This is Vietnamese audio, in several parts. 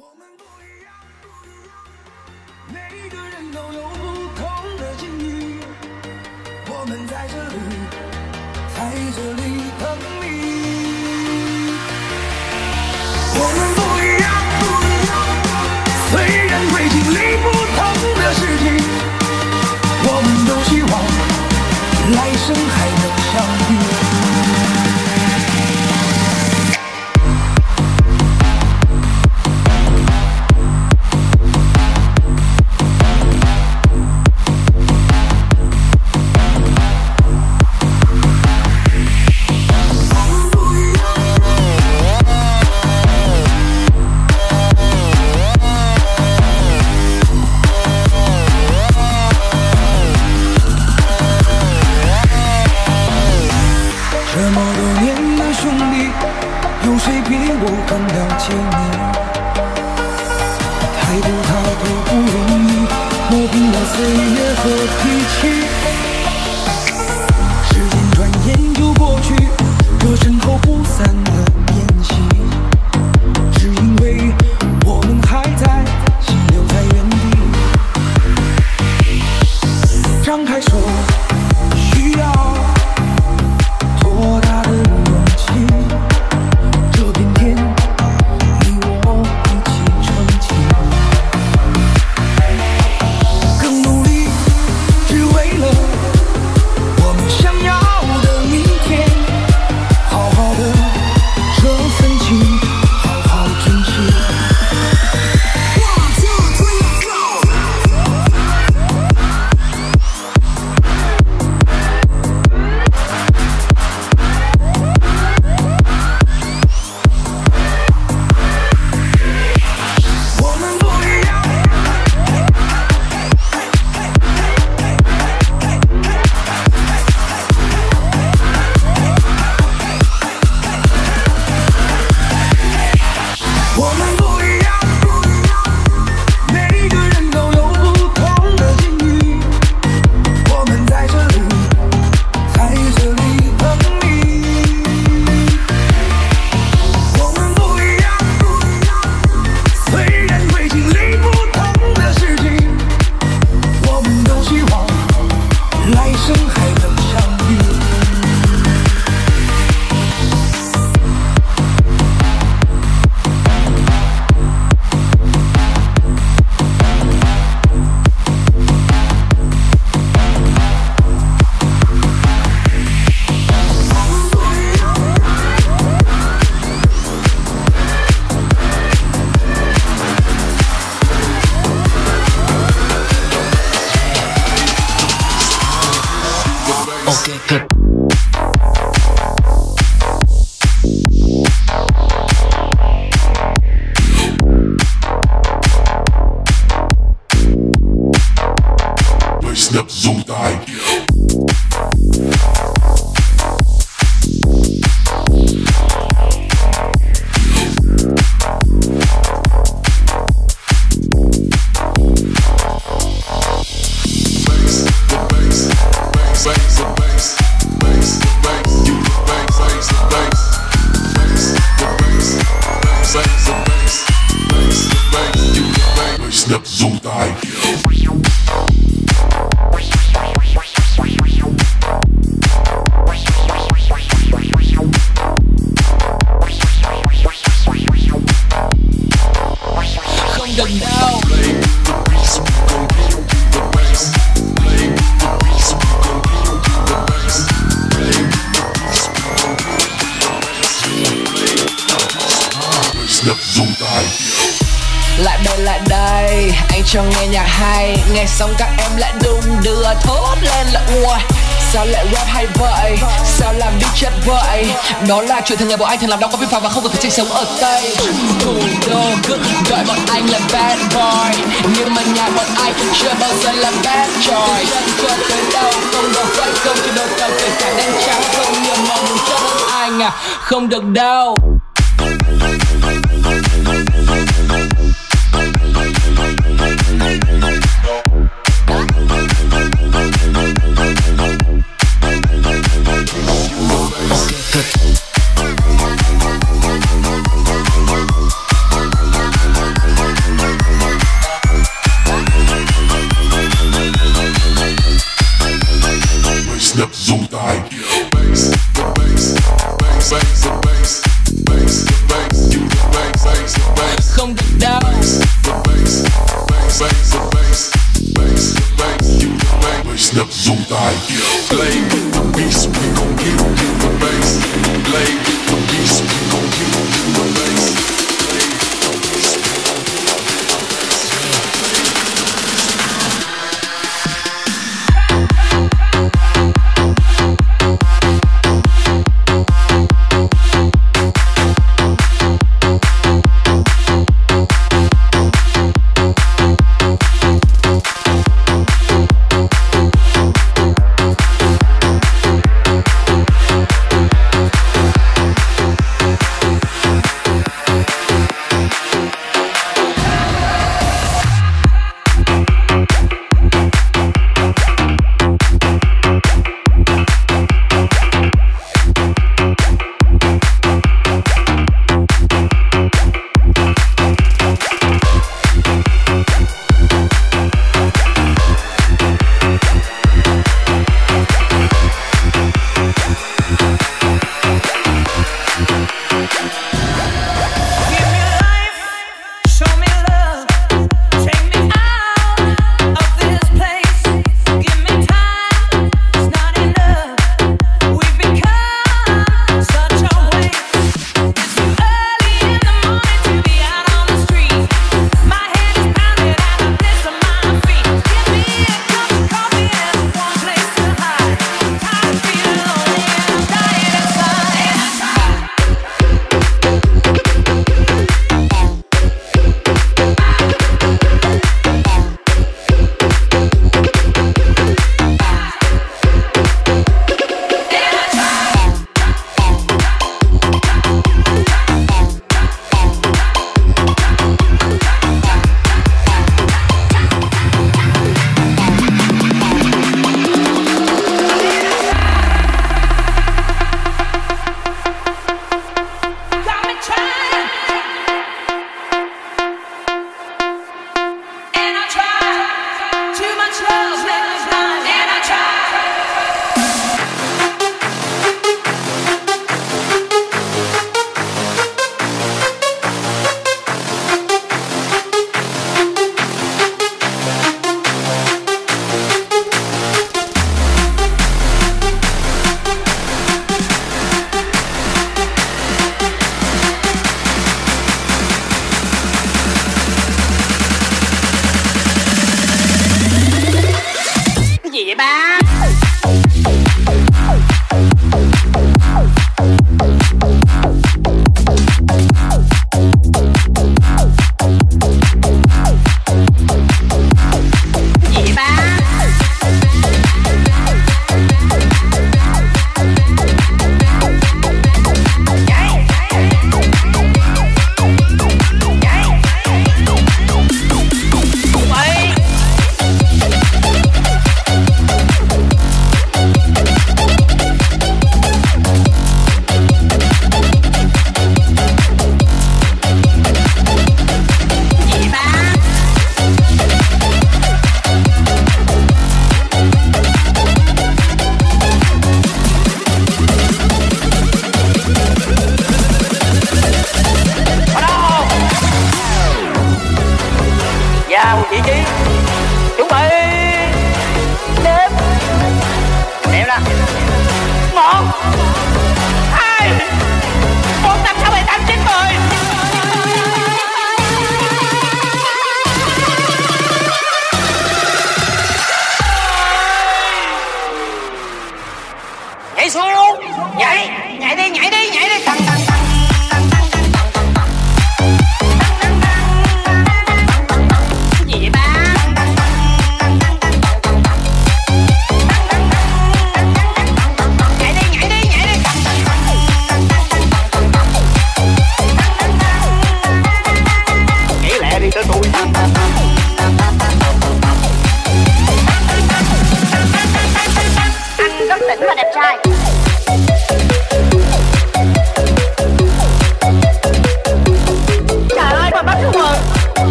我们不一样，不一样每个人都有不同的境遇。我们在这里，在这里等你。我们不一样，不一样，虽然会经历不同的事情，我们都希望来生还能相遇。sweat. Nghe xong các em lại đung đưa thốt lên là ua Sao lại rap hay vậy? Sao làm đi chất vậy? Đó là chuyện thường ngày bọn anh thường làm đâu có vi phạm Và không cần phải tranh sống ở Tây. Thủ đô cứ gọi bọn anh là bad boy. Nhưng mà nhà bọn anh chưa bao giờ là bad boy. Từ chân cho tới đâu Không đâu phải không chỉ đôi tàu Kể cả đen trắng. Không nhiều mong muốn cho anh à Không được đâu.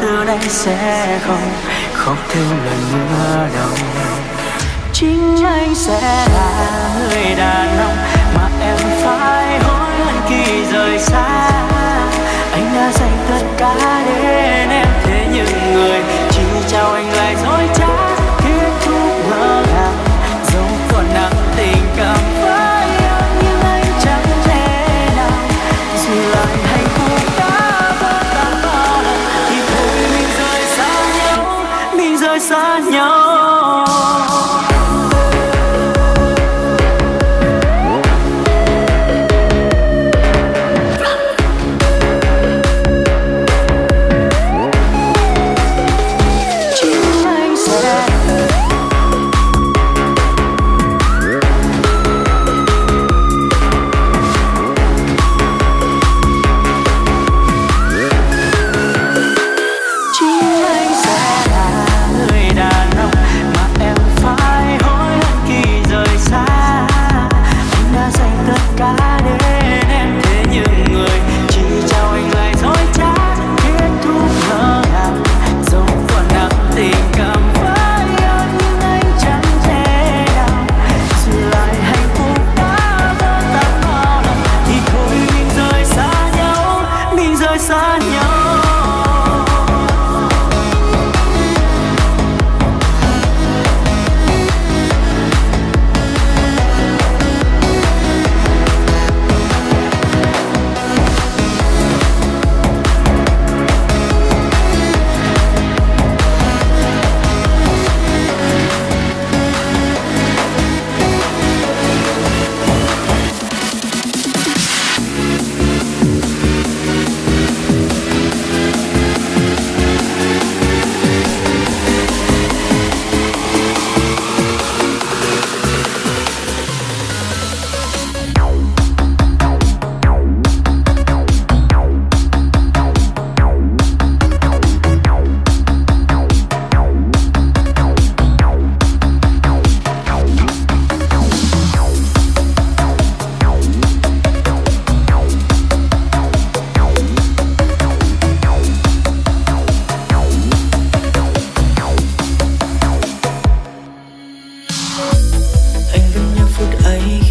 từ đây sẽ không khóc thêm lần nữa đâu. Chính anh sẽ là người đàn ông mà em phải hối hận khi rời xa. Anh đã dành tất cả để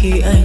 i